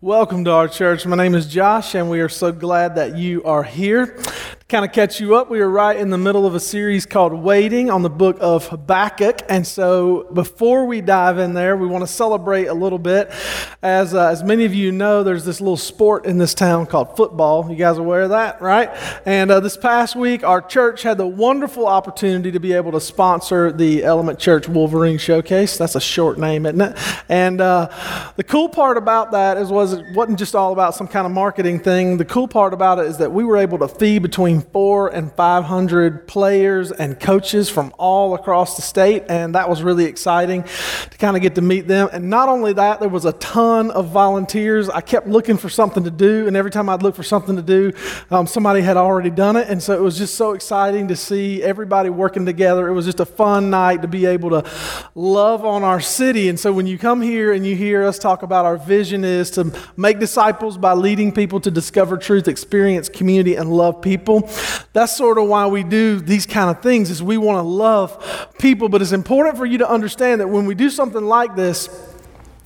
Welcome to our church. My name is Josh, and we are so glad that you are here. Kind of catch you up, we are right in the middle of a series called Waiting on the book of Habakkuk. And so, before we dive in there, we want to celebrate a little bit. As, uh, as many of you know, there's this little sport in this town called football. You guys are aware of that, right? And uh, this past week, our church had the wonderful opportunity to be able to sponsor the Element Church Wolverine Showcase. That's a short name, isn't it? And uh, the cool part about that is was it wasn't just all about some kind of marketing thing. The cool part about it is that we were able to feed between four and 500 players and coaches from all across the state, and that was really exciting to kind of get to meet them. And not only that, there was a ton of volunteers. I kept looking for something to do, and every time I'd look for something to do, um, somebody had already done it. And so it was just so exciting to see everybody working together. It was just a fun night to be able to love on our city. And so when you come here and you hear us talk about our vision is to make disciples by leading people to discover truth, experience community, and love people. That's sort of why we do these kind of things is we want to love people. But it's important for you to understand that when we do something like this,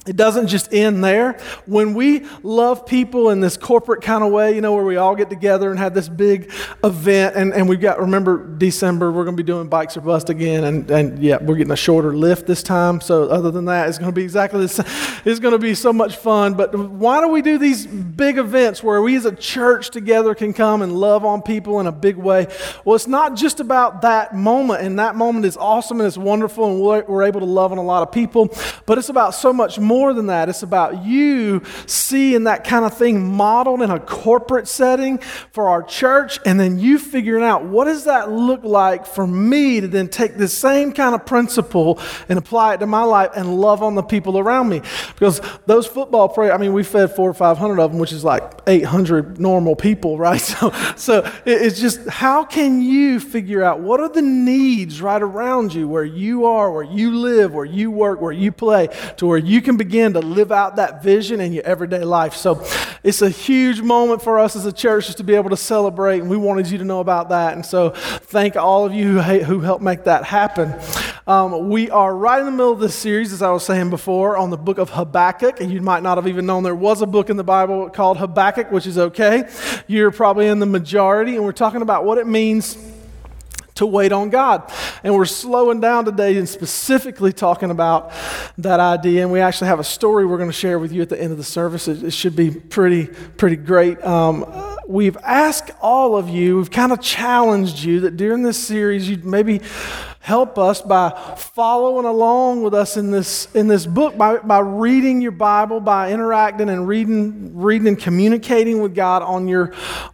it doesn't just end there. When we love people in this corporate kind of way, you know, where we all get together and have this big event, and, and we've got, remember, December, we're going to be doing Bikes or Bust again, and, and yeah, we're getting a shorter lift this time. So, other than that, it's going to be exactly the same. It's going to be so much fun. But why do we do these big events where we as a church together can come and love on people in a big way? Well, it's not just about that moment, and that moment is awesome and it's wonderful, and we're, we're able to love on a lot of people, but it's about so much more more than that. It's about you seeing that kind of thing modeled in a corporate setting for our church, and then you figuring out what does that look like for me to then take this same kind of principle and apply it to my life and love on the people around me. Because those football players, I mean, we fed four or five hundred of them, which is like 800 normal people, right? So, so it's just how can you figure out what are the needs right around you where you are, where you live, where you work, where you play, to where you can begin to live out that vision in your everyday life. So it's a huge moment for us as a church just to be able to celebrate, and we wanted you to know about that. And so thank all of you who, helped make that happen. Um, we are right in the middle of this series, as I was saying before, on the book of Habakkuk. And you might not have even known there was a book in the Bible called Habakkuk, which is okay. You're probably in the majority, and we're talking about what it means to wait on God. And we're slowing down today and specifically talking about that idea. And we actually have a story we're going to share with you at the end of the service. It, it should be pretty, pretty great. Um, we've asked all of you, we've kind of challenged you that during this series, you'd maybe help us by following along with us in this, in this book, by, by reading your Bible, by interacting and reading, reading and communicating with God on your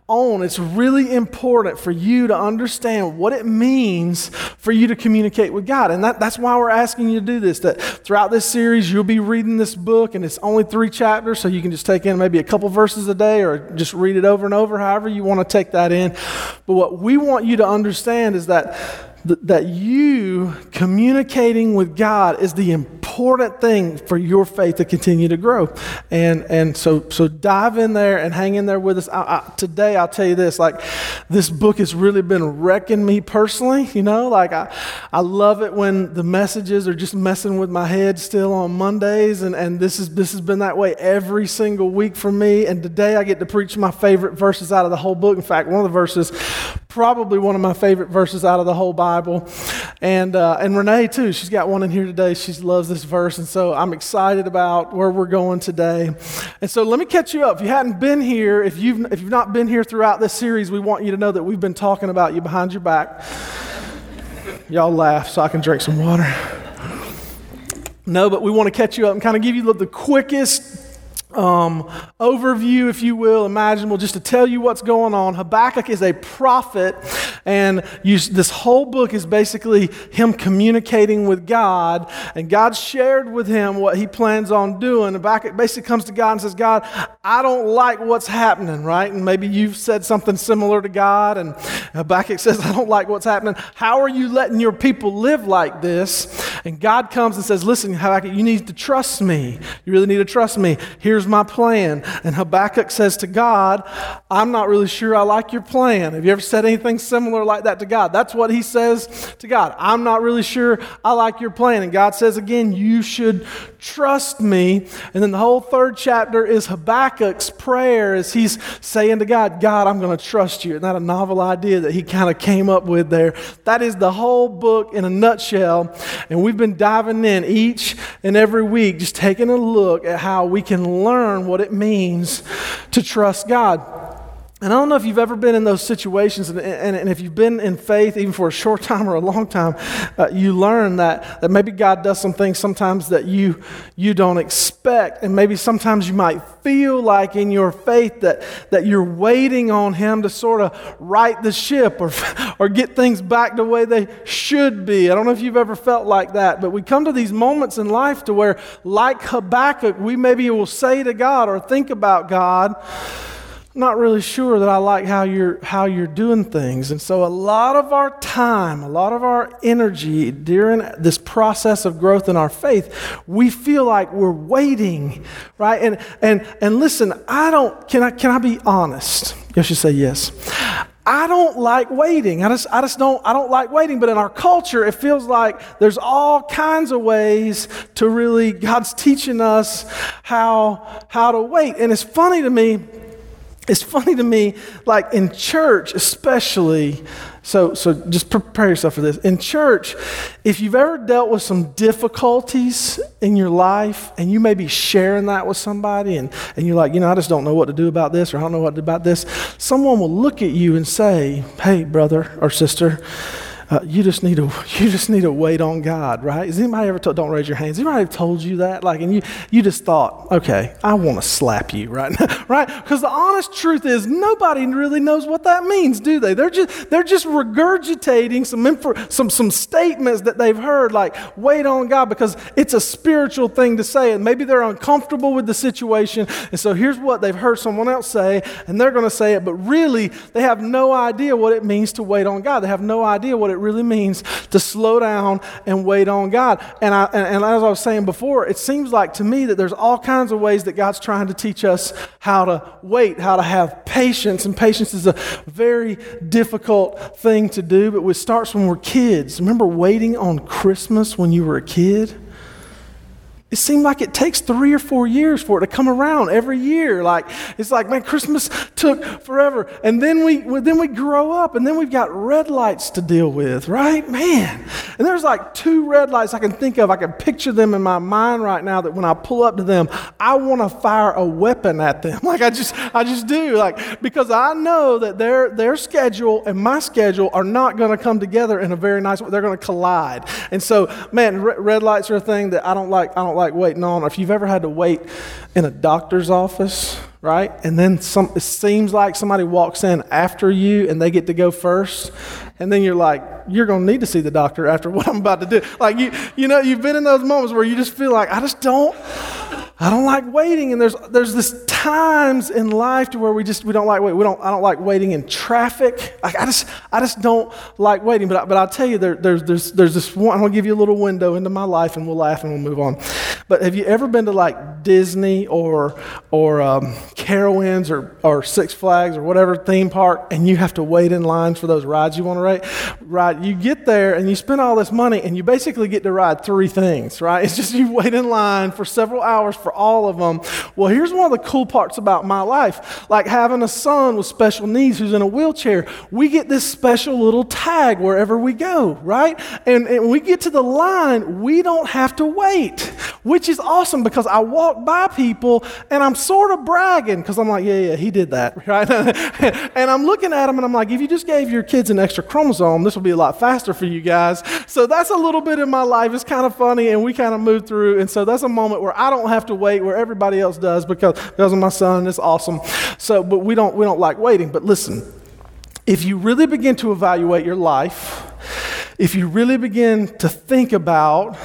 own. It's really important for you to understand what it means for you to communicate with God. And that, that's why we're asking you to do this. That throughout this series, you'll be reading this book, and it's only three chapters, so you can just take in maybe a couple verses a day or just read it over and over, however you want to take that in. But what we want you to understand is that that you communicating with God is the important thing for your faith to continue to grow. And, and so, so dive in there and hang in there with us. I, I, today, I'll tell you this like, this book has really been wrecking me personally. You know, like, I, I love it when the messages are just messing with my head still on Mondays. And, and this, is, this has been that way every single week for me. And today, I get to preach my favorite verses out of the whole book. In fact, one of the verses, probably one of my favorite verses out of the whole Bible. And, uh, and Renee, too, she's got one in here today. She loves this verse. And so I'm excited about where we're going today. And so let me catch you up. If you hadn't been here, if you've, if you've not been here throughout this series, we want you to know that we've been talking about you behind your back. Y'all laugh so I can drink some water. No, but we want to catch you up and kind of give you the quickest um, overview, if you will, imaginable, just to tell you what's going on. Habakkuk is a prophet, and you, this whole book is basically him communicating with God, and God shared with him what he plans on doing. Habakkuk basically comes to God and says, God, I don't like what's happening, right? And maybe you've said something similar to God, and Habakkuk says, I don't like what's happening. How are you letting your people live like this? And God comes and says, Listen, Habakkuk, you need to trust me. You really need to trust me. Here's here's my plan. And Habakkuk says to God, I'm not really sure I like your plan. Have you ever said anything similar like that to God? That's what he says to God. I'm not really sure I like your plan. And God says again, You should trust me. And then the whole third chapter is Habakkuk's prayer as he's saying to God, God, I'm going to trust you. Isn't that a novel idea that he kind of came up with there? That is the whole book in a nutshell. And we've been diving in each and every week, just taking a look at how we can learn what it means to trust God. And I don't know if you've ever been in those situations, and, and, and, if you've been in faith, even for a short time or a long time, uh, you learn that, that maybe God does some things sometimes that you, you don't expect. And maybe sometimes you might feel like in your faith that, that you're waiting on Him to sort of right the ship or, or get things back the way they should be. I don't know if you've ever felt like that, but we come to these moments in life to where, like Habakkuk, we maybe will say to God or think about God, not really sure that I like how you're, how you're doing things. And so, a lot of our time, a lot of our energy during this process of growth in our faith, we feel like we're waiting, right? And, and, and listen, I don't, can I, can I be honest? You should say yes. I don't like waiting. I just, I just don't, I don't like waiting. But in our culture, it feels like there's all kinds of ways to really, God's teaching us how, how to wait. And it's funny to me it's funny to me, like in church especially, so, so just prepare yourself for this. In church, if you've ever dealt with some difficulties in your life and you may be sharing that with somebody and, and you're like, you know, I just don't know what to do about this or I don't know what to do about this, someone will look at you and say, hey, brother or sister, uh, you just need to you just need to wait on God, right? Has anybody ever told? Don't raise your hands. Anybody told you that? Like, and you you just thought, okay, I want to slap you, right? right? Because the honest truth is, nobody really knows what that means, do they? They're just they're just regurgitating some info, some some statements that they've heard, like wait on God, because it's a spiritual thing to say, and maybe they're uncomfortable with the situation, and so here's what they've heard someone else say, and they're going to say it, but really they have no idea what it means to wait on God. They have no idea what it it really means to slow down and wait on God. And, I, and, and as I was saying before, it seems like to me that there's all kinds of ways that God's trying to teach us how to wait, how to have patience. And patience is a very difficult thing to do, but it starts when we're kids. Remember waiting on Christmas when you were a kid? It seemed like it takes three or four years for it to come around every year. Like it's like, man, Christmas took forever, and then we then we grow up, and then we've got red lights to deal with, right, man? And there's like two red lights I can think of. I can picture them in my mind right now. That when I pull up to them, I want to fire a weapon at them. Like I just I just do, like because I know that their their schedule and my schedule are not going to come together in a very nice way. They're going to collide, and so man, red lights are a thing that I don't like. I don't like waiting on. Or if you've ever had to wait in a doctor's office, right? And then some, it seems like somebody walks in after you and they get to go first. And then you're like, you're going to need to see the doctor after what I'm about to do. Like, you, you know, you've been in those moments where you just feel like, I just don't, I don't like waiting. And there's, there's this times in life to where we just, we don't like wait. We don't, I don't like waiting in traffic. Like, I just, I just don't like waiting. But, I, but I'll tell you, there, there's, there's, there's this one, I'm going to give you a little window into my life and we'll laugh and we'll move on. But have you ever been to like Disney or, or um, Carowinds or, or Six Flags or whatever theme park and you have to wait in lines for those rides you want to ride? Right. Right. You get there and you spend all this money and you basically get to ride three things, right? It's just you wait in line for several hours for all of them. Well, here's one of the cool parts about my life like having a son with special needs who's in a wheelchair. We get this special little tag wherever we go, right? And, and we get to the line, we don't have to wait, which is awesome because I walk by people and I'm sort of bragging because I'm like, yeah, yeah, he did that, right? and I'm looking at him and I'm like, if you just gave your kids an extra chromosome, this will be a lot faster for you guys. So that's a little bit in my life. It's kind of funny and we kind of move through. And so that's a moment where I don't have to wait where everybody else does because, because of my son. It's awesome. So, but we don't, we don't like waiting. But listen, if you really begin to evaluate your life, if you really begin to think about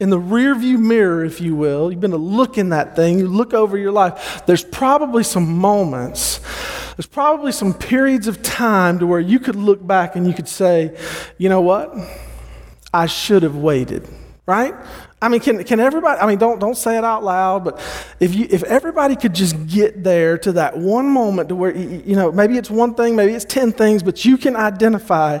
in the rearview mirror, if you will, you've been to look in that thing, you look over your life, there's probably some moments, there's probably some periods of time to where you could look back and you could say, you know what? I should have waited right? I mean, can, can everybody, I mean, don't, don't say it out loud, but if, you, if everybody could just get there to that one moment to where, you, know, maybe it's one thing, maybe it's 10 things, but you can identify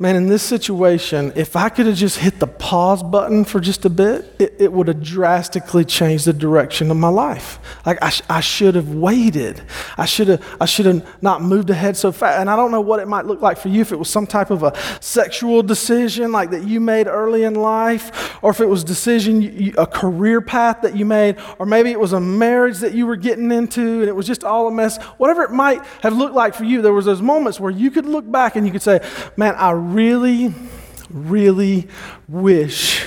man, in this situation, if I could have just hit the pause button for just a bit, it, it would have drastically changed the direction of my life. Like I, sh- I should have waited. I should have I should have not moved ahead so fast. And I don't know what it might look like for you if it was some type of a sexual decision like that you made early in life, or if it was decision you, a career path that you made, or maybe it was a marriage that you were getting into and it was just all a mess. Whatever it might have looked like for you, there was those moments where you could look back and you could say, "Man, I really, really wish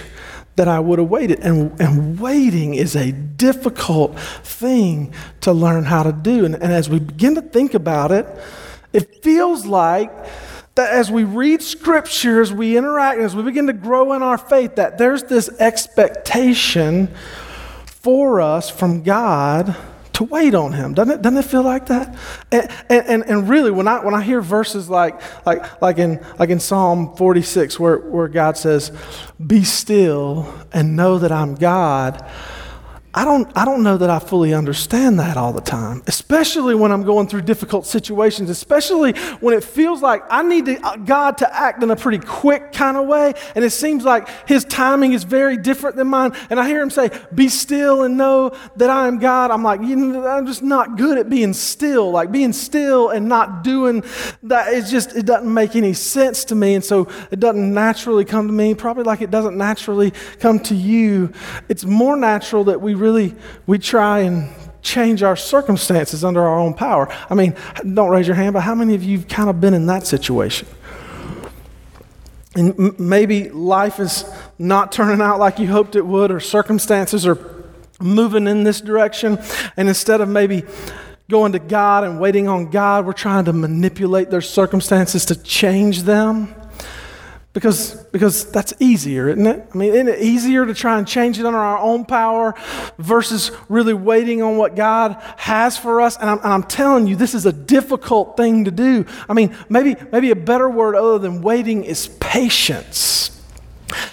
that I would have waited. And, and waiting is a difficult thing to learn how to do. And, and as we begin to think about it, it feels like that as we read scripture, as we interact, as we begin to grow in our faith, that there's this expectation for us from God to wait on him. Doesn't it, doesn't it feel like that? And, and, and really, when I, when I hear verses like, like, like, in, like in Psalm 46, where, where God says, Be still and know that I'm God, I don't, I don't know that I fully understand that all the time, especially when I'm going through difficult situations, especially when it feels like I need to, uh, God to act in a pretty quick kind of way, and it seems like His timing is very different than mine. And I hear Him say, Be still and know that I am God. I'm like, you know, I'm just not good at being still. Like being still and not doing that, it's just, it doesn't make any sense to me. And so it doesn't naturally come to me, probably like it doesn't naturally come to you. It's more natural that we really, we try and change our circumstances under our own power. I mean, don't raise your hand, but how many of you have kind of been in that situation? And m- maybe life is not turning out like you hoped it would, or circumstances are moving in this direction. And instead of maybe going to God and waiting on God, we're trying to manipulate their circumstances to change them. Because, because that's easier, isn't it? I mean, isn't it easier to try and change it under our own power versus really waiting on what God has for us? And I'm, and I'm telling you, this is a difficult thing to do. I mean, maybe, maybe a better word other than waiting is patience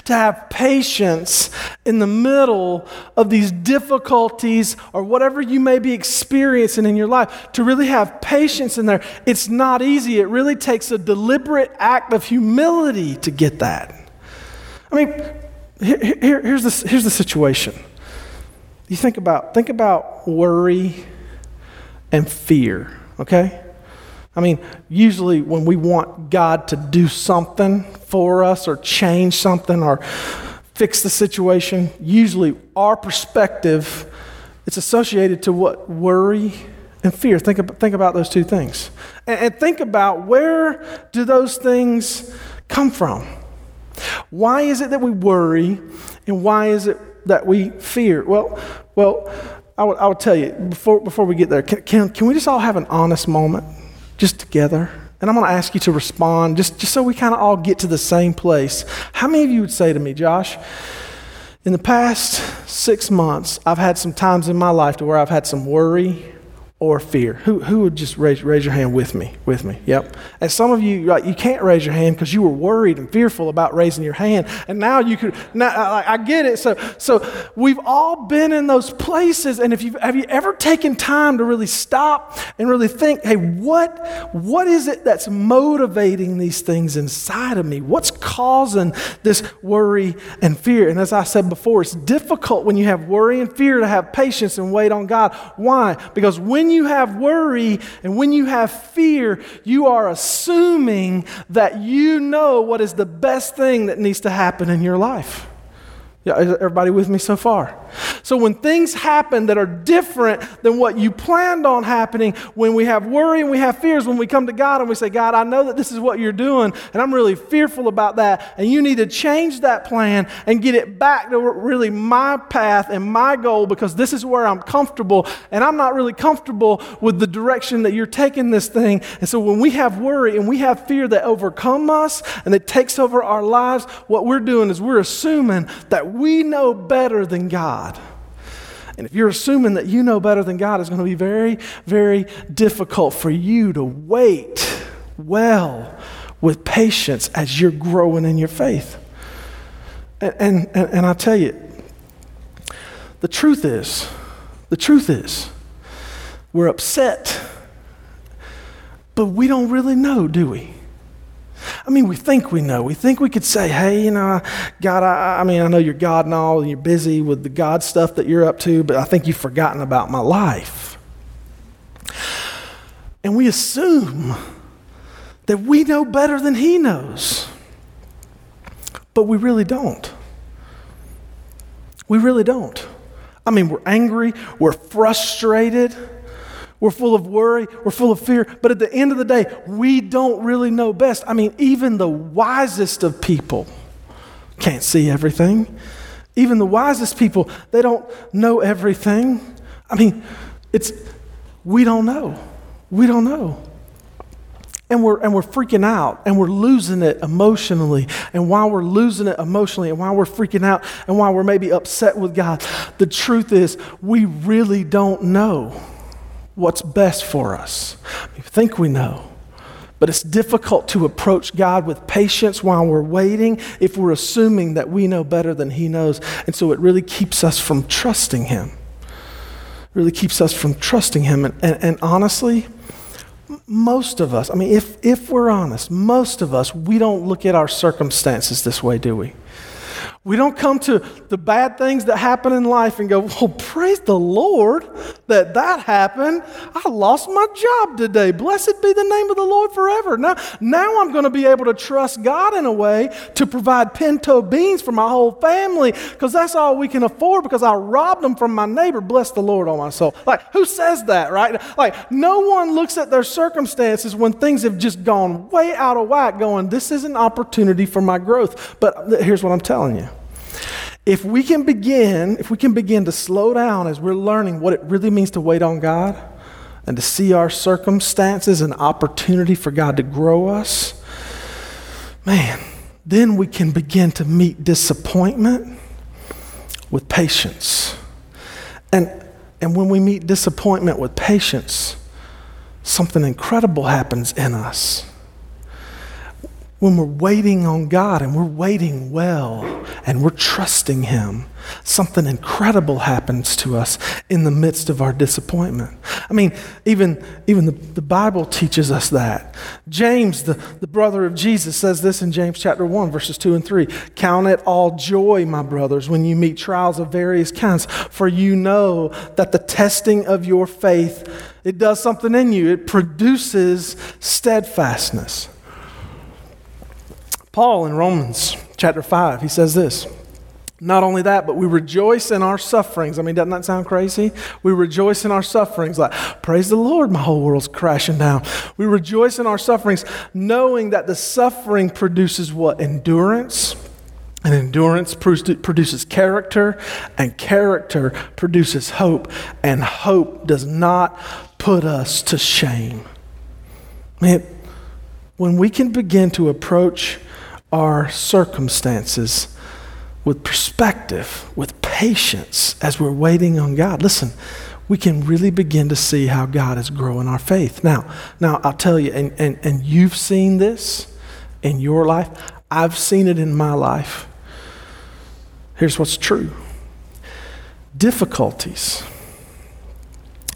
to have patience in the middle of these difficulties or whatever you may be experiencing in your life, to really have patience in there. It's not easy. It really takes a deliberate act of humility to get that. I mean, here, here, here's, the, here's the situation. You think about, think about worry and fear, okay? I mean, usually when we want God to do something for us or change something or fix the situation, usually our perspective it's associated to what worry and fear. Think, about, think about those two things. And, and think about where do those things come from? Why is it that we worry and why is it that we fear? Well, well, I would, I would tell you before, before we get there, can, can, can we just all have an honest moment? Just together. And I'm going to ask you to respond just, just so we kind of all get to the same place. How many of you would say to me, Josh, in the past six months, I've had some times in my life to where I've had some worry, or fear? Who, who would just raise, raise your hand with me? With me, yep. And some of you, like, you can't raise your hand because you were worried and fearful about raising your hand. And now you could, now, I, I get it. So, so we've all been in those places. And if you've, have you ever taken time to really stop and really think, hey, what, what is it that's motivating these things inside of me? What's causing this worry and fear? And as I said before, it's difficult when you have worry and fear to have patience and wait on God. Why? Because when when you have worry and when you have fear, you are assuming that you know what is the best thing that needs to happen in your life. Yeah, everybody with me so far? So, when things happen that are different than what you planned on happening, when we have worry and we have fears, when we come to God and we say, God, I know that this is what you're doing, and I'm really fearful about that, and you need to change that plan and get it back to really my path and my goal because this is where I'm comfortable, and I'm not really comfortable with the direction that you're taking this thing. And so, when we have worry and we have fear that overcome us and that takes over our lives, what we're doing is we're assuming that we know better than God. And if you're assuming that you know better than God, it's going to be very, very difficult for you to wait well with patience as you're growing in your faith. And, and, and I tell you, the truth is, the truth is, we're upset, but we don't really know, do we? I mean, we think we know. We think we could say, hey, you know, God, I, I, mean, I know you're God and all, and you're busy with the God stuff that you're up to, but I think you've forgotten about my life. And we assume that we know better than He knows, but we really don't. We really don't. I mean, we're angry, we're frustrated. We're full of worry, we're full of fear, but at the end of the day, we don't really know best. I mean, even the wisest of people can't see everything. Even the wisest people, they don't know everything. I mean, it's we don't know. We don't know. And we're, and we're freaking out and we're losing it emotionally. And while we're losing it emotionally and while we're freaking out and while we're maybe upset with God, the truth is we really don't know what's best for us. We think we know, but it's difficult to approach God with patience while we're waiting if we're assuming that we know better than He knows. And so it really keeps us from trusting Him. It really keeps us from trusting Him. And, and, and honestly, most of us, I mean, if, if we're honest, most of us, we don't look at our circumstances this way, do we? We don't come to the bad things that happen in life and go, well, praise the Lord that that happened. I lost my job today. Blessed be the name of the Lord forever. Now, now I'm going to be able to trust God in a way to provide pinto beans for my whole family because that's all we can afford because I robbed them from my neighbor. Bless the Lord on my soul. Like, who says that, right? Like, no one looks at their circumstances when things have just gone way out of whack, going, this is an opportunity for my growth. But uh, here's what I'm telling you if we can begin, if we can begin to slow down as we're learning what it really means to wait on God and to see our circumstances an opportunity for God to grow us, man, then we can begin to meet disappointment with patience. And, and when we meet disappointment with patience, something incredible happens in us when we're waiting on God and we're waiting well and we're trusting Him, something incredible happens to us in the midst of our disappointment. I mean, even, even the, the Bible teaches us that. James, the, the brother of Jesus, says this in James chapter 1, verses 2 and 3 Count it all joy, my brothers, when you meet trials of various kinds, for you know that the testing of your faith, it does something in you. It produces steadfastness. Paul in Romans chapter 5, he says this. Not only that, but we rejoice in our sufferings. I mean, doesn't that sound crazy? We rejoice in our sufferings. Like, praise the Lord, my whole world's crashing down. We rejoice in our sufferings, knowing that the suffering produces what? Endurance. And endurance produces character, and character produces hope, and hope does not put us to shame. Man, when we can begin to approach our circumstances with perspective, with patience as we're waiting on God. Listen, we can really begin to see how God is growing our faith. Now, now I'll tell you, and, and, and you've seen this in your life. I've seen it in my life. Here's what's true difficulties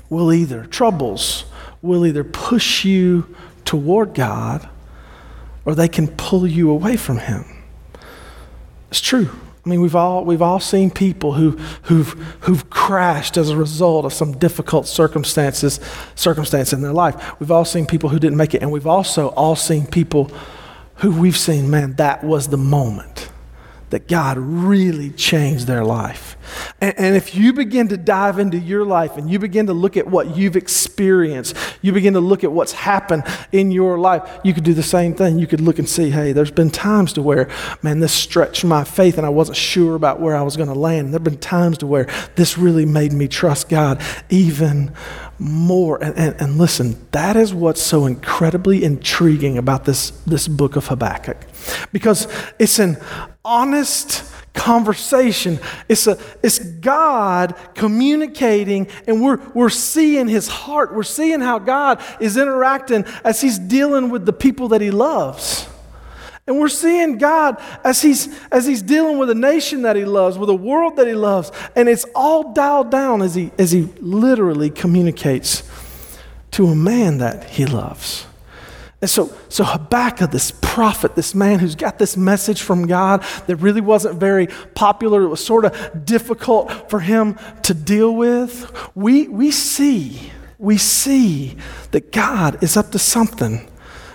will either, troubles will either push you toward God or they can pull you away from Him. It's true. I mean, we've all, we've all seen people who, who've, who've crashed as a result of some difficult circumstances, circumstance in their life. We've all seen people who didn't make it, and we've also all seen people who we've seen, man, that was the moment that God really changed their life. And, and, if you begin to dive into your life and you begin to look at what you've experienced, you begin to look at what's happened in your life, you could do the same thing. You could look and see, hey, there's been times to where, man, this stretched my faith and I wasn't sure about where I was going to land. There have been times to where this really made me trust God even more. And, and, and listen, that is what's so incredibly intriguing about this, this book of Habakkuk. Because it's an honest conversation. It's, a, it's God communicating, and we're, we're seeing his heart. We're seeing how God is interacting as he's dealing with the people that he loves. And we're seeing God as he's, as he's dealing with a nation that he loves, with a world that he loves. And it's all dialed down as he, as he literally communicates to a man that he loves. And so, so Habakkuk, this prophet, this man who's got this message from God that really wasn't very popular, it was sort of difficult for him to deal with, we, we see, we see that God is up to something.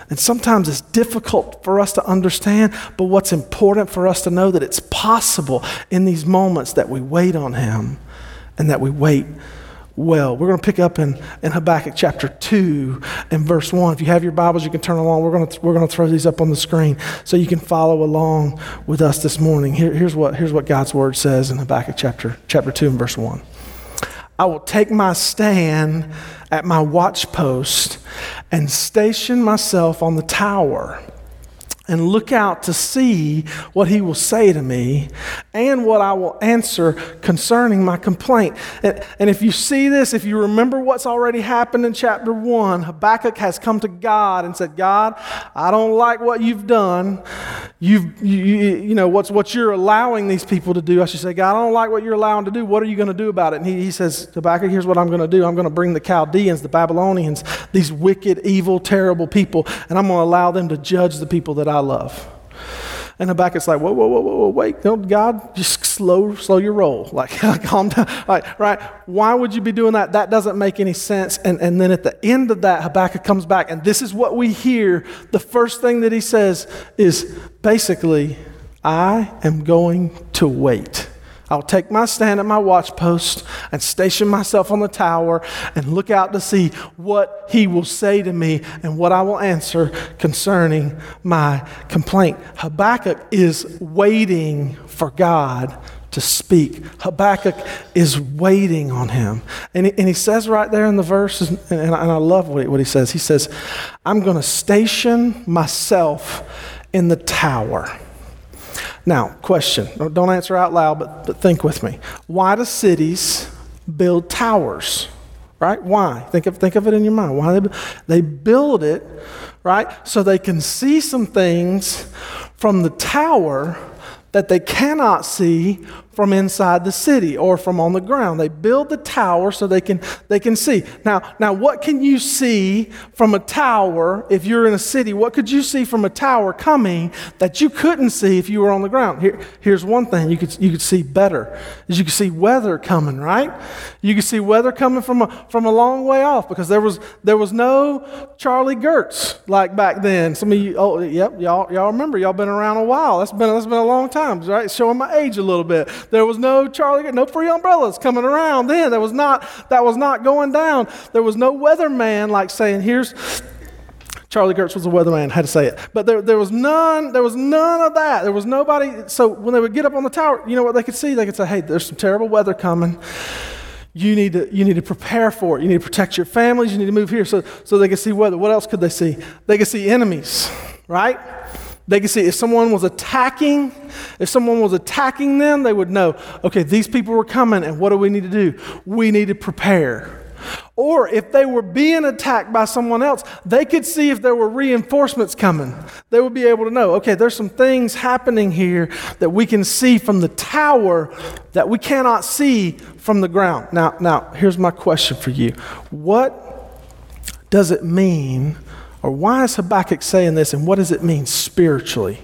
And sometimes it's difficult for us to understand, but what's important for us to know that it's possible in these moments that we wait on Him and that we wait well. We're going to pick up in, in Habakkuk chapter 2 and verse 1. If you have your Bibles, you can turn along. We're going to, we're going to throw these up on the screen so you can follow along with us this morning. Here, here's, what, here's what God's word says in Habakkuk chapter, chapter 2 and verse 1. I will take my stand at my watchpost and station myself on the tower and look out to see what he will say to me and what I will answer concerning my complaint. And, and, if you see this, if you remember what's already happened in chapter 1, Habakkuk has come to God and said, God, I don't like what you've done. You've, you, you know, what's, what you're allowing these people to do. I should say, God, I don't like what you're allowing to do. What are you going to do about it? And he, he says, Habakkuk, here's what I'm going to do. I'm going to bring the Chaldeans, the Babylonians, these wicked, evil, terrible people, and I'm going to allow them to judge the people that I I love. And Habakkuk's like, whoa, whoa, whoa, whoa, wait, no, God, just slow, slow your roll. Like, calm down. Like, right? Why would you be doing that? That doesn't make any sense. And, and then at the end of that, Habakkuk comes back, and this is what we hear. The first thing that he says is basically, I am going to wait. I'll take my stand at my watchpost and station myself on the tower and look out to see what he will say to me and what I will answer concerning my complaint. Habakkuk is waiting for God to speak. Habakkuk is waiting on him. And he, and he says right there in the verse, and, and I love what he, what he says. He says, I'm going to station myself in the tower. Now, question. Don't answer out loud, but, but think with me. Why do cities build towers? Right? Why? Think of, think of it in your mind. Why they, they build it, right? So they can see some things from the tower that they cannot see from inside the city or from on the ground. They build the tower so they can, they can see. Now, now, what can you see from a tower if you're in a city? What could you see from a tower coming that you couldn't see if you were on the ground? Here, here's one thing you could, you could see better is you could see weather coming, right? You could see weather coming from a, from a long way off because there was, there was no Charlie Gertz like back then. Some of you, oh, yep, y'all, y'all remember, y'all been around a while. That's been, that's been a long time, right? Showing my age a little bit. There was no Charlie, no free umbrellas coming around then. That was not, that was not going down. There was no weatherman like saying, here's, Charlie Gertz was a weatherman, had to say it. But there, there was none, there was none of that. There was nobody. So when they would get up on the tower, you know what they could see? They could say, hey, there's some terrible weather coming. You need to, you need to prepare for it. You need to protect your families. You need to move here so, so they could see weather. What else could they see? They could see enemies, right? They could see if someone was attacking, if someone was attacking them, they would know, okay, these people were coming, and what do we need to do? We need to prepare. Or if they were being attacked by someone else, they could see if there were reinforcements coming. They would be able to know, okay, there's some things happening here that we can see from the tower that we cannot see from the ground. Now, now here's my question for you. What does it mean or why is Habakkuk saying this and what does it mean spiritually?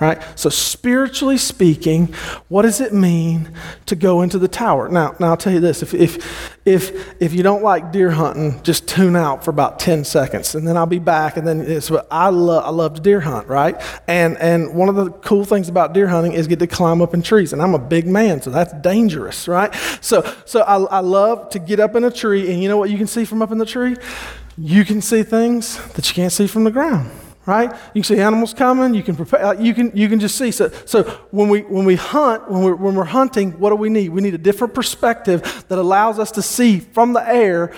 Right? So, spiritually speaking, what does it mean to go into the tower? Now, now I'll tell you this if, if, if, if you don't like deer hunting, just tune out for about 10 seconds and then I'll be back. And then it's what I, love, I love to deer hunt, right? And, and one of the cool things about deer hunting is get to climb up in trees. And I'm a big man, so that's dangerous, right? So, so I, I love to get up in a tree, and you know what you can see from up in the tree? You can see things that you can't see from the ground right? You can see animals coming you can prepare uh, you can you can just see. So, so when we when we hunt when we're, when we're hunting what do we need? We need a different perspective that allows us to see from the air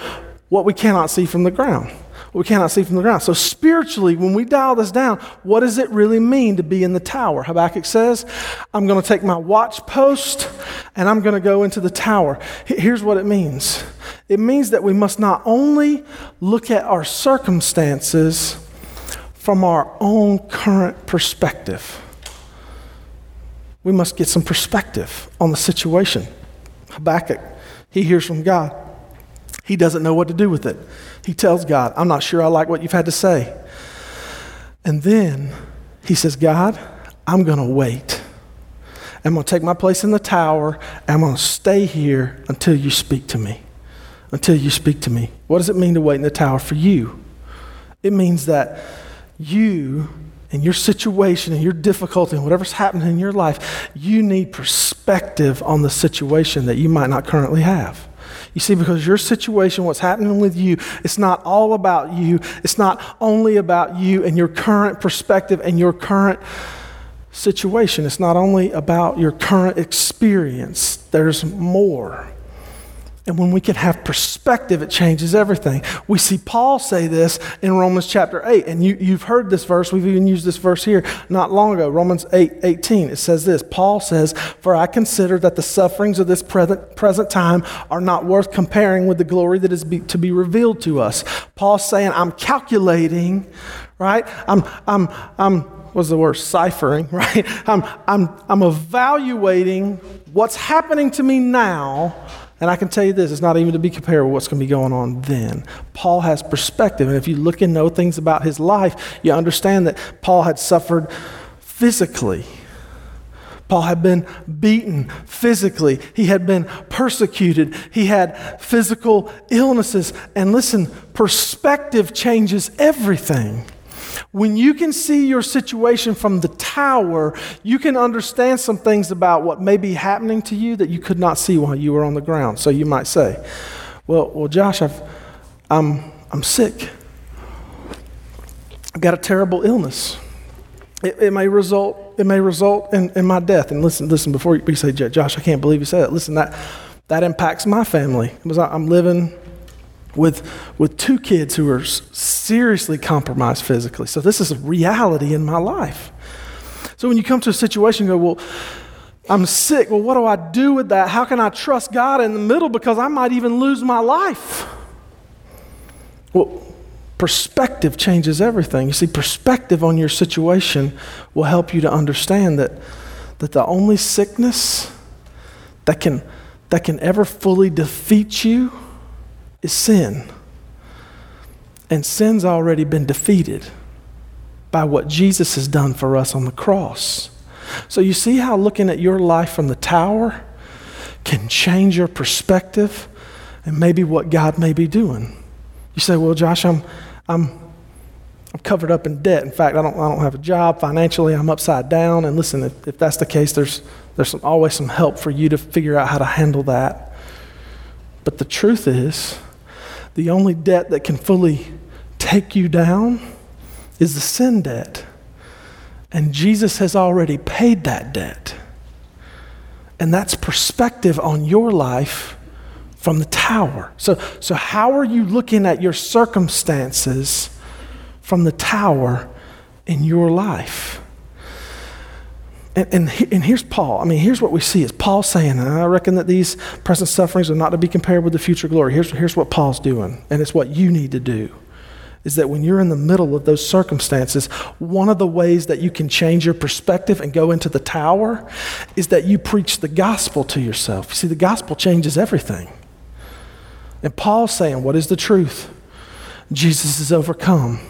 what we cannot see from the ground we cannot see from the ground. So, spiritually, when we dial this down, what does it really mean to be in the tower? Habakkuk says, I'm going to take my watch post and I'm going to go into the tower. Here's what it means it means that we must not only look at our circumstances from our own current perspective. We must get some perspective on the situation. Habakkuk, he hears from God. He doesn't know what to do with it. He tells God, I'm not sure I like what you've had to say. And then he says, God, I'm going to wait. I'm going to take my place in the tower. I'm going to stay here until you speak to me. Until you speak to me. What does it mean to wait in the tower for you? It means that you and your situation and your difficulty and whatever's happening in your life, you need perspective on the situation that you might not currently have. You see, because your situation, what's happening with you, it's not all about you. It's not only about you and your current perspective and your current situation. It's not only about your current experience, there's more. And when we can have perspective, it changes everything. We see Paul say this in Romans chapter 8. And you, you've heard this verse. We've even used this verse here not long ago. Romans 8 18. It says this Paul says, For I consider that the sufferings of this present, present time are not worth comparing with the glory that is be, to be revealed to us. Paul's saying, I'm calculating, right? I'm, I'm, I'm, what's the word? Ciphering, right? I'm, I'm, I'm evaluating what's happening to me now and I can tell you this, it's not even to be compared with what's going to be going on then. Paul has perspective. And if you look and know things about his life, you understand that Paul had suffered physically. Paul had been beaten physically. He had been persecuted. He had physical illnesses. And listen, perspective changes everything. When you can see your situation from the tower, you can understand some things about what may be happening to you that you could not see while you were on the ground. So you might say, Well, well Josh, I've, I'm, I'm sick. I've got a terrible illness. It, it, may result, it may result in, in my death. And listen, listen, before you say, Josh, I can't believe you said that. Listen, that, that impacts my family because I'm living with, with two kids who are seriously compromised physically. So this is a reality in my life. So when you come to a situation, go, well, I'm sick. Well, what do I do with that? How can I trust God in the middle? Because I might even lose my life. Well, perspective changes everything. You see, perspective on your situation will help you to understand that, that the only sickness that can, that can ever fully defeat you is sin. And sin's already been defeated by what Jesus has done for us on the cross. So you see how looking at your life from the tower can change your perspective and maybe what God may be doing. You say, "Well, Josh, I'm I'm I'm covered up in debt. In fact, I don't I don't have a job financially. I'm upside down." And listen, if, if that's the case, there's there's some, always some help for you to figure out how to handle that. But the truth is, the only debt that can fully take you down is the sin debt. And Jesus has already paid that debt. And that's perspective on your life from the tower. So, so how are you looking at your circumstances from the tower in your life? And, and, and, here's Paul. I mean, here's what we see is Paul saying, and I reckon that these present sufferings are not to be compared with the future glory. Here's, here's what Paul's doing, and it's what you need to do. Is that when you're in the middle of those circumstances, one of the ways that you can change your perspective and go into the tower is that you preach the gospel to yourself. You see, the gospel changes everything. And Paul's saying, What is the truth? Jesus is overcome.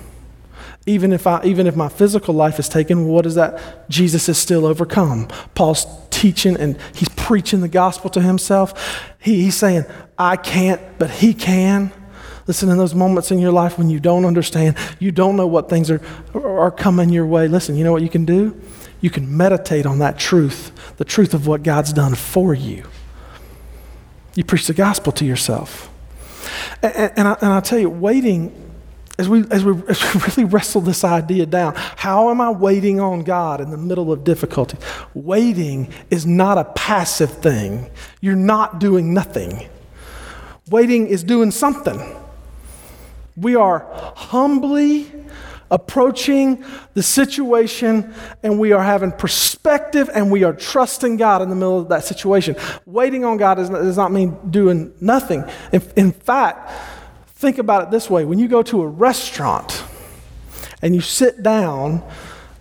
Even if, I, even if my physical life is taken, what is that? Jesus is still overcome. Paul's teaching and he's preaching the gospel to himself. He, he's saying, I can't, but he can. Listen, in those moments in your life when you don't understand, you don't know what things are, are coming your way, listen, you know what you can do? You can meditate on that truth, the truth of what God's done for you. You preach the gospel to yourself. And, and, I, and I'll tell you, waiting as we, as, we, as we really wrestle this idea down, how am I waiting on God in the middle of difficulty? Waiting is not a passive thing. You're not doing nothing. Waiting is doing something. We are humbly approaching the situation and we are having perspective and we are trusting God in the middle of that situation. Waiting on God does not, mean doing nothing. In, in fact, Think about it this way when you go to a restaurant and you sit down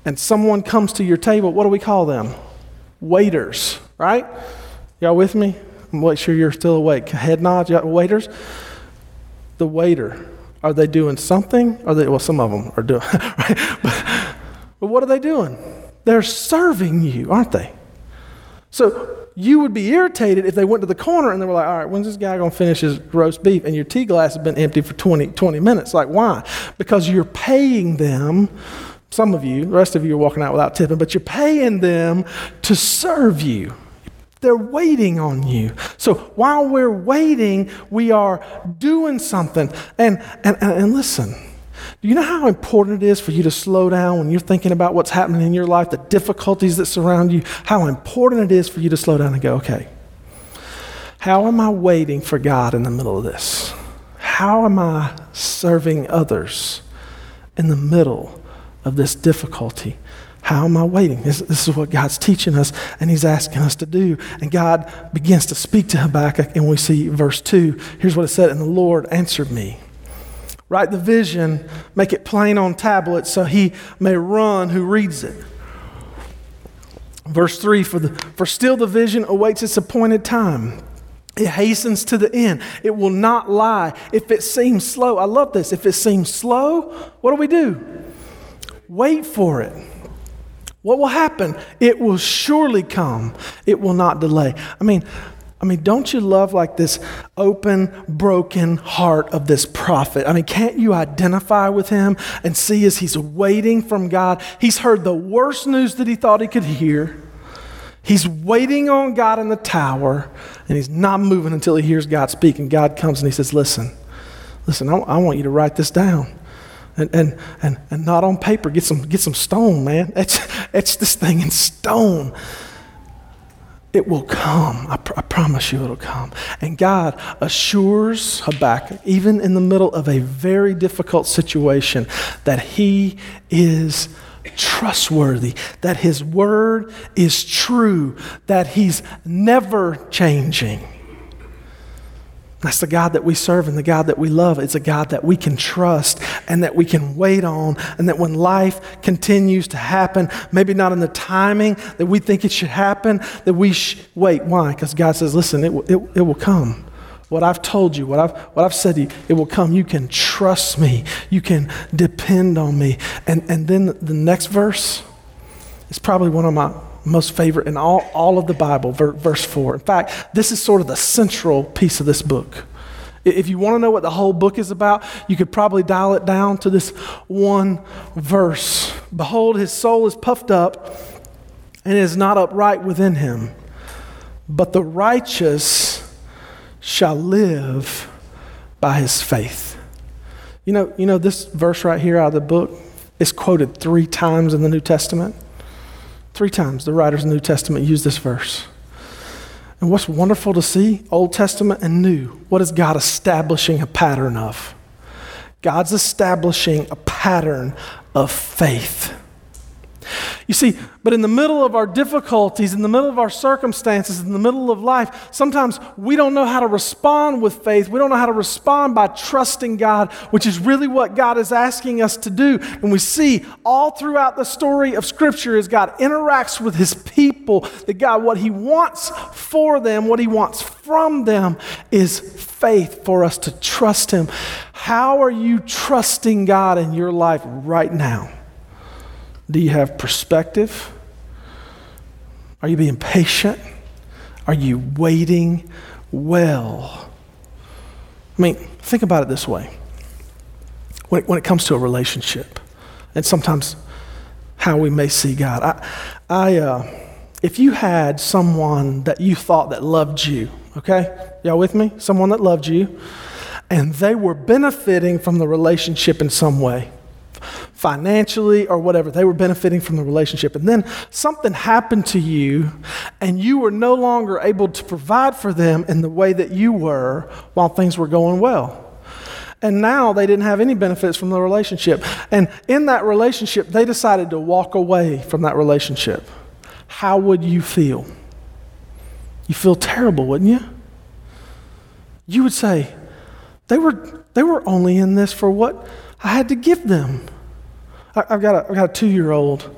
and someone comes to your table, what do we call them? Waiters, right? Y'all with me? Make sure you're still awake. Head nods, y'all waiters. The waiter, are they doing something? Are they, well, some of them are doing, right? But, but what are they doing? They're serving you, aren't they? So you would be irritated if they went to the corner and they were like, all right, when's this guy going to finish his roast beef? And your tea glass has been empty for 20, 20 minutes. Like, why? Because you're paying them. Some of you, the rest of you are walking out without tipping, but you're paying them to serve you. They're waiting on you. So while we're waiting, we are doing something. And, and, and, listen, do you know how important it is for you to slow down when you're thinking about what's happening in your life, the difficulties that surround you? How important it is for you to slow down and go, okay, how am I waiting for God in the middle of this? How am I serving others in the middle of this difficulty? How am I waiting? This, this, is what God's teaching us and He's asking us to do. And God begins to speak to Habakkuk, and we see verse 2. Here's what it said And the Lord answered me. Write the vision, make it plain on tablets so he may run who reads it. Verse 3 For, the, for still the vision awaits its appointed time. It hastens to the end. It will not lie. If it seems slow, I love this. If it seems slow, what do we do? Wait for it. What will happen? It will surely come. It will not delay. I mean, I mean, don't you love like this open, broken heart of this prophet? I mean, can't you identify with him and see as he's waiting from God? He's heard the worst news that he thought he could hear. He's waiting on God in the tower, and he's not moving until he hears God speak. And God comes and he says, Listen, listen, I, I want you to write this down. And, and, and, and not on paper. Get some, get some stone, man. Etch, etch this thing in stone it will come. I, pr- I, promise you it'll come. And God assures Habakkuk, even in the middle of a very difficult situation, that he is trustworthy, that his word is true, that he's never changing. That's the God that we serve and the God that we love. It's a God that we can trust and that we can wait on, and that when life continues to happen, maybe not in the timing that we think it should happen, that we sh- wait. Why? Because God says, listen, it, it, it will come. What I've told you, what I've, what I've said to you, it will come. You can trust me. You can depend on me. And, and then the next verse is probably one of my most favorite in all, all of the Bible, verse 4. In fact, this is sort of the central piece of this book. If you want to know what the whole book is about, you could probably dial it down to this one verse. Behold, his soul is puffed up and is not upright within him, but the righteous shall live by his faith. You know, you know this verse right here out of the book is quoted three times in the New Testament. Three times the writers of the New Testament use this verse. And what's wonderful to see, Old Testament and New, what is God establishing a pattern of? God's establishing a pattern of faith. You see, but in the middle of our difficulties, in the middle of our circumstances, in the middle of life, sometimes we don't know how to respond with faith. We don't know how to respond by trusting God, which is really what God is asking us to do. And we see all throughout the story of Scripture as God interacts with His people, that God, what He wants for them, what He wants from them is faith for us to trust Him. How are you trusting God in your life right now? Do you have perspective? Are you being patient? Are you waiting well? I mean, think about it this way when it, when it comes to a relationship, and sometimes how we may see God. I, I, uh, if you had someone that you thought that loved you, okay? Y'all with me? Someone that loved you, and they were benefiting from the relationship in some way financially or whatever. They were benefiting from the relationship. And then something happened to you, and you were no longer able to provide for them in the way that you were while things were going well. And now they didn't have any benefits from the relationship. And in that relationship, they decided to walk away from that relationship. How would you feel? You feel terrible, wouldn't you? You would say, they were, they were only in this for what I had to give them. I, have got a, I've got a two year old,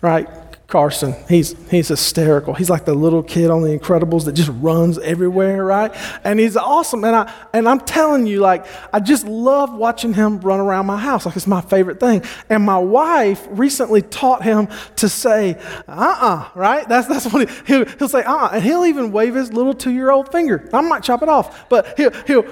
right? Carson. He's, he's hysterical. He's like the little kid on The Incredibles that just runs everywhere, right? And he's awesome. And, I, and I'm telling you, like, I just love watching him run around my house. Like, it's my favorite thing. And my wife recently taught him to say, uh uh-uh, uh, right? That's, that's what he, he'll, he'll say, uh uh-uh. And he'll even wave his little two year old finger. I might chop it off, but he'll, he'll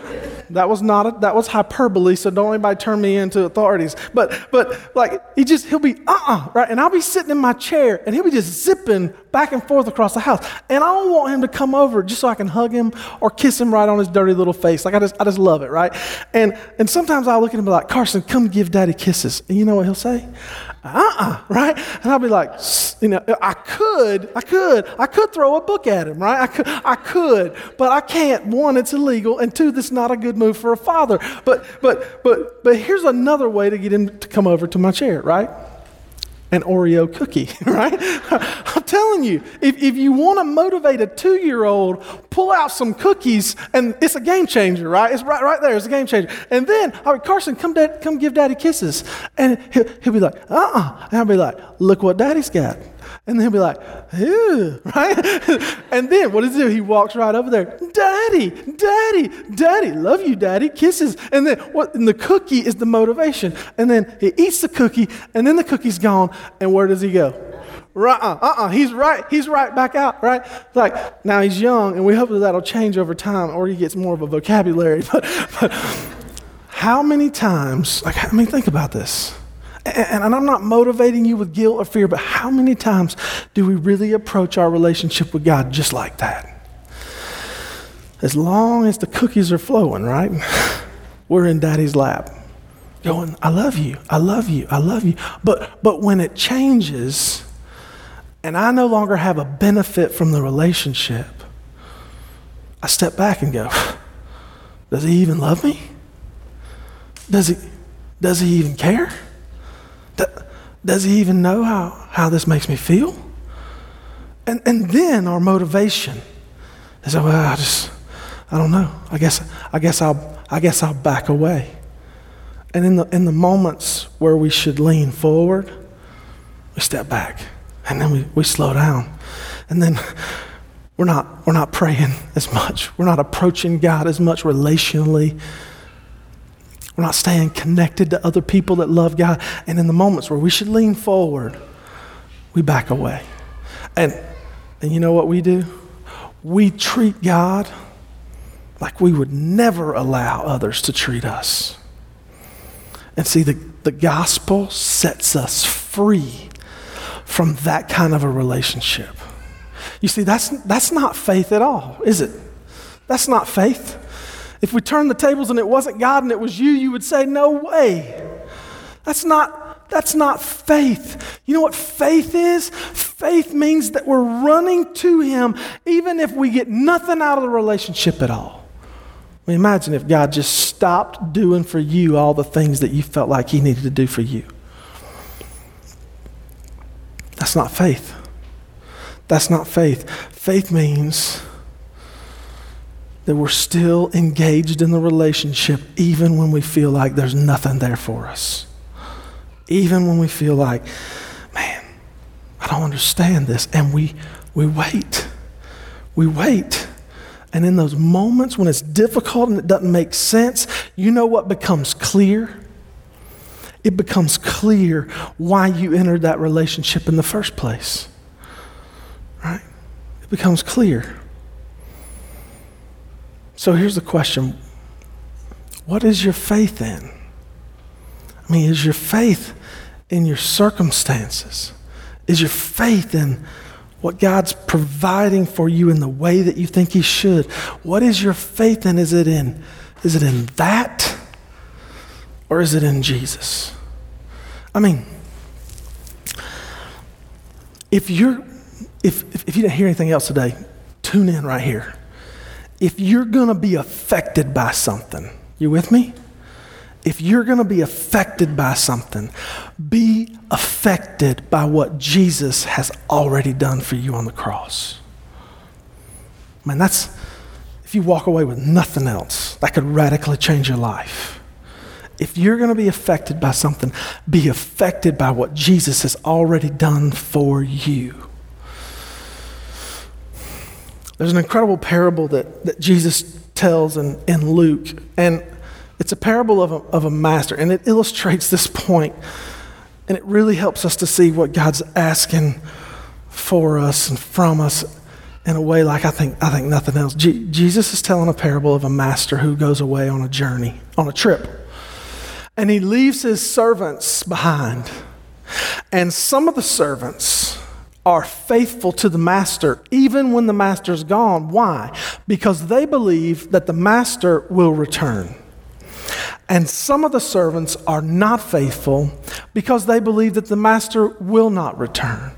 that was not, a, that was hyperbole, so don't anybody turn me into authorities. But, but like, he just, he'll be, uh uh right? And I'll be sitting in my chair and he'll be just zipping back and forth across the house. And I don't want him to come over just so I can hug him or kiss him right on his dirty little face. Like I just, I just love it, right? And, and sometimes I'll look at him like, Carson, come give daddy kisses. And you know what he'll say? uh-uh, right? And I'll be like, you know, I could, I could, I could throw a book at him, right? I could, I could, but I can't. One, it's illegal, and two, this is not a good move for a father. But, but, but, but here's another way to get him to come over to my chair, right? An Oreo cookie, right? I'm telling you, if, if you want to motivate a two year old, pull out some cookies and it's a game changer, right? It's right, right there, it's a game changer. And then, all right, Carson, come, dad, come give daddy kisses. And he'll, he'll be like, uh uh-uh. uh And I'll be like, look what daddy's got. And then he'll be like, ew, right? and then what does he do? He walks right over there. Daddy, daddy, daddy, love you, daddy, kisses. And then what? And the cookie is the motivation. And then he eats the cookie, and then the cookie's gone. And where does he go? Right, uh, uh, he's right, he's right back out, right? Like now he's young, and we hope that that'll change over time, or he gets more of a vocabulary. But, but how many times? Like, I mean, think about this. And, and I'm not motivating you with guilt or fear, but how many times do we really approach our relationship with God just like that? As long as the cookies are flowing, right? We're in daddy's lap going, I love you, I love you, I love you. But, but when it changes and I no longer have a benefit from the relationship, I step back and go, Does he even love me? Does he, does he even care? Does he even know how, how this makes me feel? And, and then our motivation is, well, I just, I don't know. I guess, I guess I'll, I guess I'll back away. And in the, in the moments where we should lean forward, we step back and then we, we slow down. And then we're not, we're not praying as much. We're not approaching God as much relationally we're not staying connected to other people that love God. And in the moments where we should lean forward, we back away. And, and you know what we do? We treat God like we would never allow others to treat us. And see, the, the gospel sets us free from that kind of a relationship. You see, that's, that's not faith at all, is it? That's not faith. If we turned the tables and it wasn't God and it was you, you would say, No way. That's not, that's not faith. You know what faith is? Faith means that we're running to Him even if we get nothing out of the relationship at all. I mean, imagine if God just stopped doing for you all the things that you felt like He needed to do for you. That's not faith. That's not faith. Faith means that we're still engaged in the relationship even when we feel like there's nothing there for us. Even when we feel like, man, I don't understand this. And we, we wait. We wait. And in those moments when it's difficult and it doesn't make sense, you know what becomes clear? It becomes clear why you entered that relationship in the first place. Right? It becomes clear. So here's the question What is your faith in? I mean, is your faith in your circumstances? Is your faith in what God's providing for you in the way that you think He should? What is your faith in? Is it in, is it in that? Or is it in Jesus? I mean, if you're if, if, you didn't hear anything else today, tune in right here if you're going to be affected by something, you with me? If you're going to be affected by something, be affected by what Jesus has already done for you on the cross. Man, that's, if you walk away with nothing else, that could radically change your life. if you're going to be affected by something, be affected by what Jesus has already done for you. There's an incredible parable that, that Jesus tells in, in Luke, and it's a parable of a, of a master, and it illustrates this point, and it really helps us to see what God's asking for us and from us in a way like I think, I think nothing else. Jesus is telling a parable of a master who goes away on a journey, on a trip. And he leaves his servants behind. And some of the servants are faithful to the master even when the master's gone. Why? Because they believe that the master will return. And some of the servants are not faithful because they believe that the master will not return.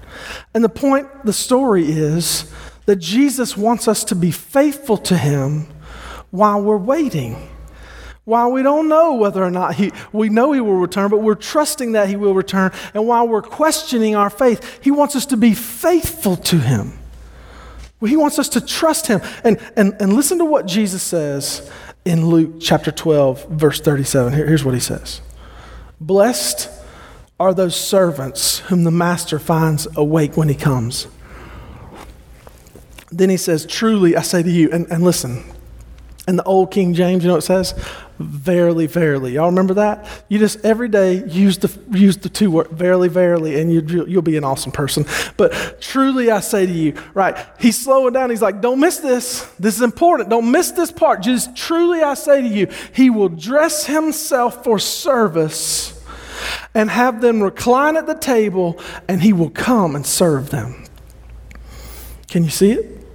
And the point, the story is that Jesus wants us to be faithful to him while we're waiting. While we don't know whether or not he, we know he will return, but we're trusting that he will return. And while we're questioning our faith, he wants us to be faithful to him. He wants us to trust him. And, and, and listen to what Jesus says in Luke chapter 12, verse 37. Here, here's what he says Blessed are those servants whom the master finds awake when he comes. Then he says, Truly I say to you, and, and listen, in the old King James, you know what it says? Verily, verily. Y'all remember that? You just every day use the use the two words, verily, verily, and you, you'll be an awesome person. But truly, I say to you, right? He's slowing down. He's like, don't miss this. This is important. Don't miss this part. Just truly, I say to you, he will dress himself for service and have them recline at the table, and he will come and serve them. Can you see it?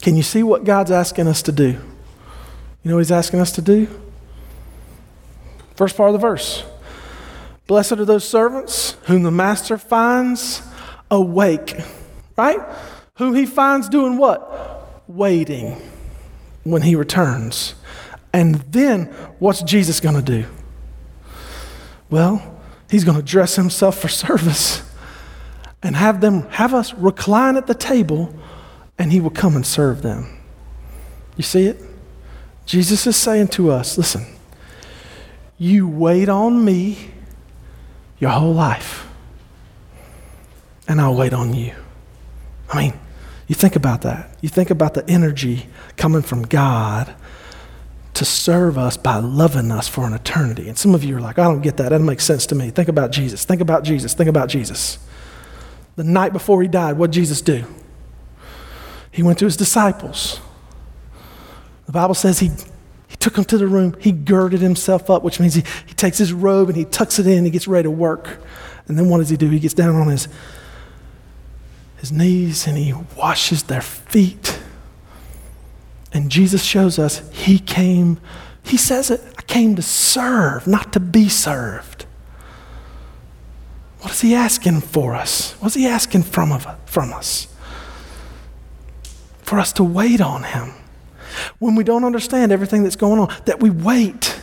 Can you see what God's asking us to do? You know what He's asking us to do? First part of the verse Blessed are those servants whom the master finds awake, right? Whom he finds doing what? Waiting when he returns. And then what's Jesus going to do? Well, he's going to dress himself for service and have them have us recline at the table and he will come and serve them. You see it? Jesus is saying to us listen, you wait on me your whole life, and I'll wait on you. I mean, you think about that. You think about the energy coming from God to serve us by loving us for an eternity. And some of you are like, I don't get that. That doesn't make sense to me. Think about Jesus. Think about Jesus. Think about Jesus. The night before he died, what did Jesus do? He went to his disciples. The Bible says he, he took him to the room, he girded himself up, which means he, he takes his robe and he tucks it in, and he gets ready to work. And then what does he do? He gets down on his, his knees and he washes their feet. And Jesus shows us he came, he says it, I came to serve, not to be served. What is he asking for us? What is he asking from, of, from us? For us to wait on him when we don't understand everything that's going on, that we wait,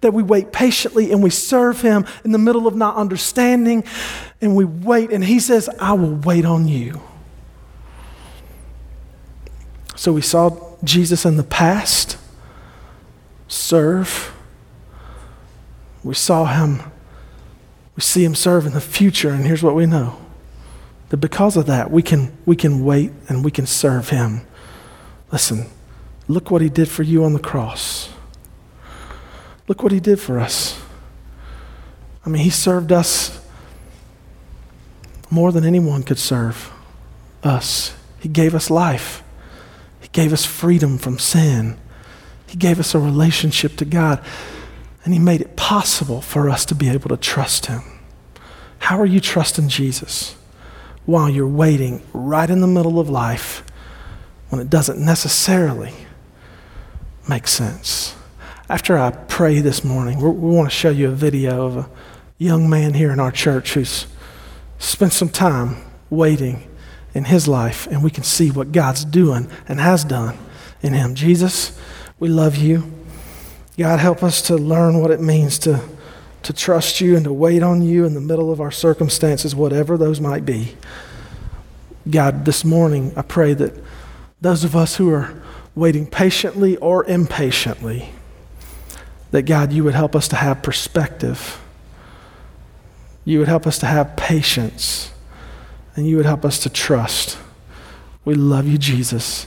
that we wait patiently and we serve Him in the middle of not understanding, and we wait, and He says, I will wait on you. So we saw Jesus in the past serve. We saw him, we see him serve in the future, and here's what we know that because of that, we can, we can wait and we can serve him. Listen, Look what he did for you on the cross. Look what he did for us. I mean, he served us more than anyone could serve us. He gave us life, he gave us freedom from sin, he gave us a relationship to God, and he made it possible for us to be able to trust him. How are you trusting Jesus while you're waiting right in the middle of life when it doesn't necessarily? Make sense. After I pray this morning, we want to show you a video of a young man here in our church who's spent some time waiting in his life, and we can see what God's doing and has done in him. Jesus, we love you. God, help us to learn what it means to, to trust you and to wait on you in the middle of our circumstances, whatever those might be. God, this morning, I pray that those of us who are waiting patiently or impatiently, that God, you would help us to have perspective. You would help us to have patience. And you would help us to trust. We love you, Jesus.